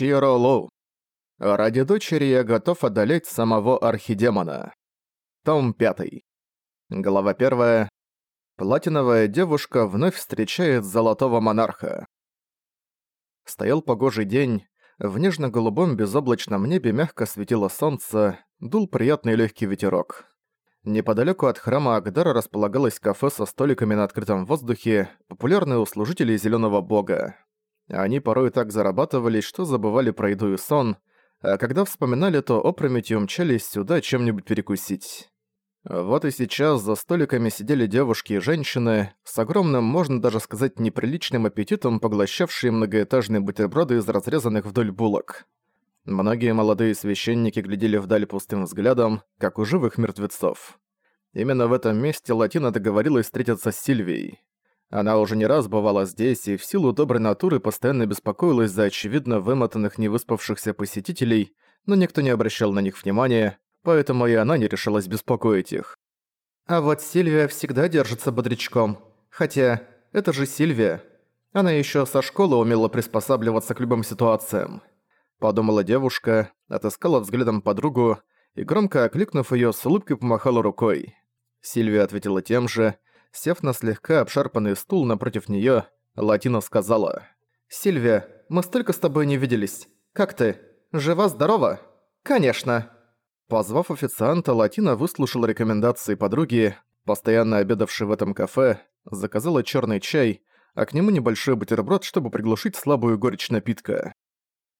Чиро Лоу. Ради дочери я готов одолеть самого архидемона. Том 5. Глава 1. Платиновая девушка вновь встречает золотого монарха. Стоял погожий день, в нежно-голубом безоблачном небе мягко светило солнце, дул приятный легкий ветерок. Неподалеку от храма Агдара располагалось кафе со столиками на открытом воздухе, популярное у служителей Зеленого Бога. Они порой так зарабатывались, что забывали про еду и сон, а когда вспоминали, то опрометью мчались сюда чем-нибудь перекусить. Вот и сейчас за столиками сидели девушки и женщины, с огромным, можно даже сказать, неприличным аппетитом, поглощавшие многоэтажные бутерброды из разрезанных вдоль булок. Многие молодые священники глядели вдаль пустым взглядом, как у живых мертвецов. Именно в этом месте Латина договорилась встретиться с Сильвией. Она уже не раз бывала здесь и в силу доброй натуры постоянно беспокоилась за очевидно вымотанных невыспавшихся посетителей, но никто не обращал на них внимания, поэтому и она не решилась беспокоить их. А вот Сильвия всегда держится бодрячком. Хотя, это же Сильвия. Она еще со школы умела приспосабливаться к любым ситуациям. Подумала девушка, отыскала взглядом подругу и, громко окликнув ее, с улыбкой помахала рукой. Сильвия ответила тем же, Сев на слегка обшарпанный стул напротив неё, Латина сказала. «Сильвия, мы столько с тобой не виделись. Как ты? Жива-здорова?» «Конечно!» Позвав официанта, Латина выслушала рекомендации подруги, постоянно обедавшей в этом кафе, заказала чёрный чай, а к нему небольшой бутерброд, чтобы приглушить слабую горечь напитка.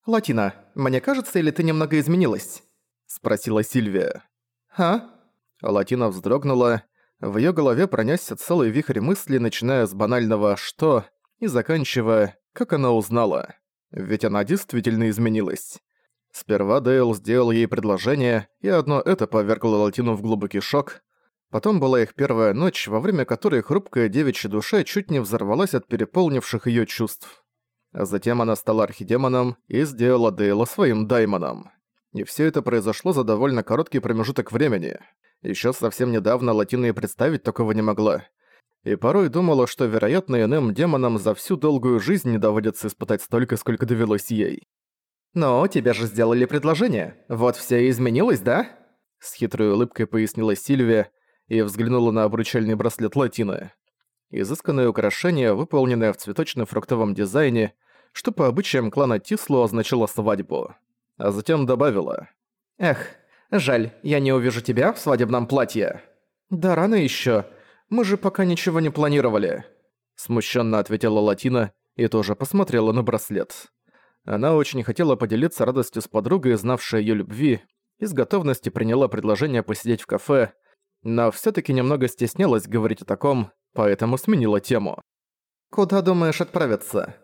«Латина, мне кажется, или ты немного изменилась?» – спросила Сильвия. «А?» Латина вздрогнула, в её голове пронёсся целый вихрь мыслей, начиная с банального «что» и заканчивая «как она узнала». Ведь она действительно изменилась. Сперва Дейл сделал ей предложение, и одно это повергло Латину в глубокий шок. Потом была их первая ночь, во время которой хрупкая девичья душа чуть не взорвалась от переполнивших её чувств. А затем она стала архидемоном и сделала Дейла своим даймоном. И всё это произошло за довольно короткий промежуток времени – Ещё совсем недавно Латина и представить такого не могла. И порой думала, что, вероятно, иным демонам за всю долгую жизнь не доводится испытать столько, сколько довелось ей. «Но тебе же сделали предложение. Вот всё и изменилось, да?» С хитрой улыбкой пояснила Сильвия и взглянула на обручальный браслет Латины. Изысканное украшение, выполненное в цветочно-фруктовом дизайне, что по обычаям клана Тислу означало свадьбу. А затем добавила. «Эх, Жаль, я не увижу тебя в свадебном платье». «Да рано ещё. Мы же пока ничего не планировали». Смущенно ответила Латина и тоже посмотрела на браслет. Она очень хотела поделиться радостью с подругой, знавшей её любви, и с готовностью приняла предложение посидеть в кафе, но всё-таки немного стеснялась говорить о таком, поэтому сменила тему. «Куда думаешь отправиться?»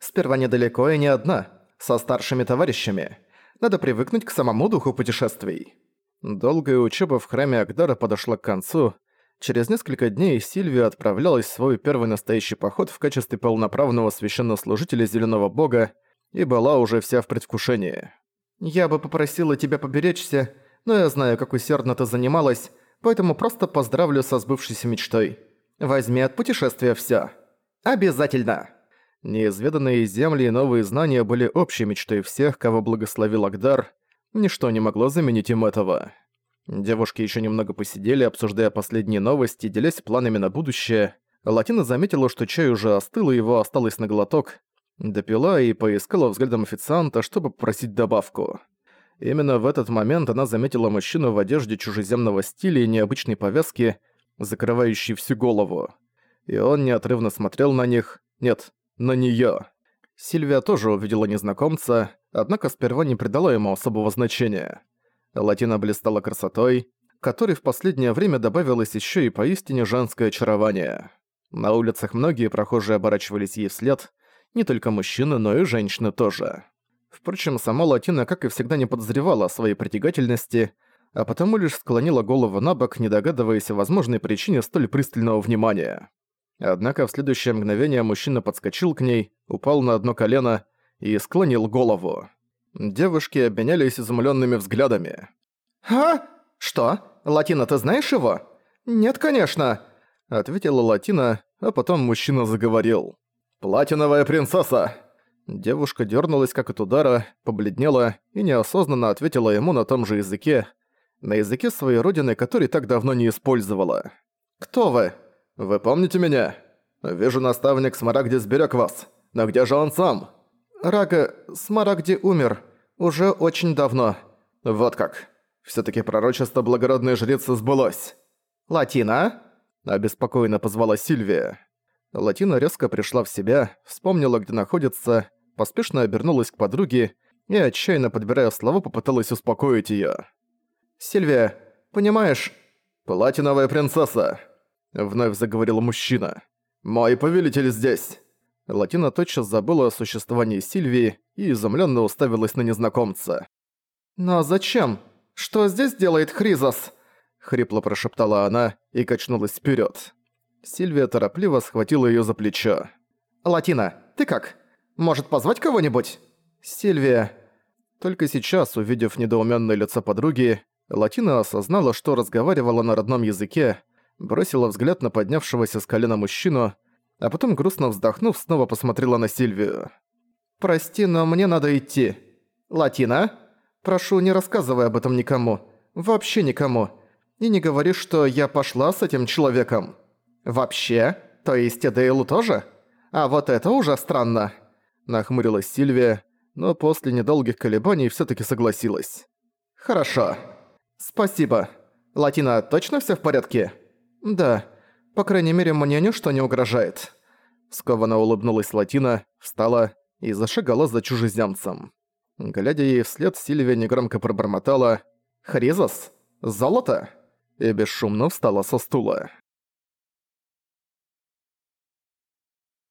«Сперва недалеко и не одна, со старшими товарищами. Надо привыкнуть к самому духу путешествий. Долгая учеба в храме Агдара подошла к концу. Через несколько дней Сильвия отправлялась в свой первый настоящий поход в качестве полноправного священнослужителя Зеленого Бога и была уже вся в предвкушении. «Я бы попросила тебя поберечься, но я знаю, как усердно ты занималась, поэтому просто поздравлю со сбывшейся мечтой. Возьми от путешествия всё. Обязательно!» Неизведанные земли и новые знания были общей мечтой всех, кого благословил Агдар. Ничто не могло заменить им этого. Девушки еще немного посидели, обсуждая последние новости, делясь планами на будущее. Латина заметила, что чай уже остыл, и его осталось на глоток. Допила и поискала взглядом официанта, чтобы попросить добавку. Именно в этот момент она заметила мужчину в одежде чужеземного стиля и необычной повязки, закрывающей всю голову. И он неотрывно смотрел на них. Нет, на неё. Сильвия тоже увидела незнакомца, однако сперва не придала ему особого значения. Латина блистала красотой, которой в последнее время добавилось ещё и поистине женское очарование. На улицах многие прохожие оборачивались ей вслед, не только мужчины, но и женщины тоже. Впрочем, сама Латина, как и всегда, не подозревала о своей притягательности, а потому лишь склонила голову на бок, не догадываясь о возможной причине столь пристального внимания. Однако в следующее мгновение мужчина подскочил к ней, упал на одно колено и склонил голову. Девушки обменялись изумленными взглядами. «А? Что? Латина, ты знаешь его?» «Нет, конечно», — ответила Латина, а потом мужчина заговорил. «Платиновая принцесса!» Девушка дернулась как от удара, побледнела и неосознанно ответила ему на том же языке, на языке своей родины, который так давно не использовала. «Кто вы? Вы помните меня? Вижу, наставник Смарагди сберег вас. Но где же он сам?» «Рага, Смарагди умер. Уже очень давно». «Вот как. все таки пророчество благородной жрицы сбылось». «Латина?» – обеспокоенно позвала Сильвия. Латина резко пришла в себя, вспомнила, где находится, поспешно обернулась к подруге и, отчаянно подбирая слова, попыталась успокоить её. «Сильвия, понимаешь...» «Платиновая принцесса!» — вновь заговорил мужчина. «Мой повелитель здесь!» Латина тотчас забыла о существовании Сильвии и изумленно уставилась на незнакомца. «Но зачем? Что здесь делает Хризос?» — хрипло прошептала она и качнулась вперед. Сильвия торопливо схватила её за плечо. «Латина, ты как? Может, позвать кого-нибудь?» «Сильвия...» Только сейчас, увидев недоумённое лицо подруги, Латина осознала, что разговаривала на родном языке, бросила взгляд на поднявшегося с колена мужчину, а потом, грустно вздохнув, снова посмотрела на Сильвию. «Прости, но мне надо идти. Латина? Прошу, не рассказывай об этом никому. Вообще никому. И не говори, что я пошла с этим человеком. Вообще? То есть и Дейлу тоже? А вот это уже странно». Нахмурилась Сильвия, но после недолгих колебаний всё-таки согласилась. «Хорошо. Спасибо. Латина, точно всё в порядке?» «Да. По крайней мере, мне ничто не угрожает». Скованно улыбнулась Латина, встала и зашагала за чужеземцем. Глядя ей вслед, Сильвия негромко пробормотала «Хризос? Золото?» и бесшумно встала со стула.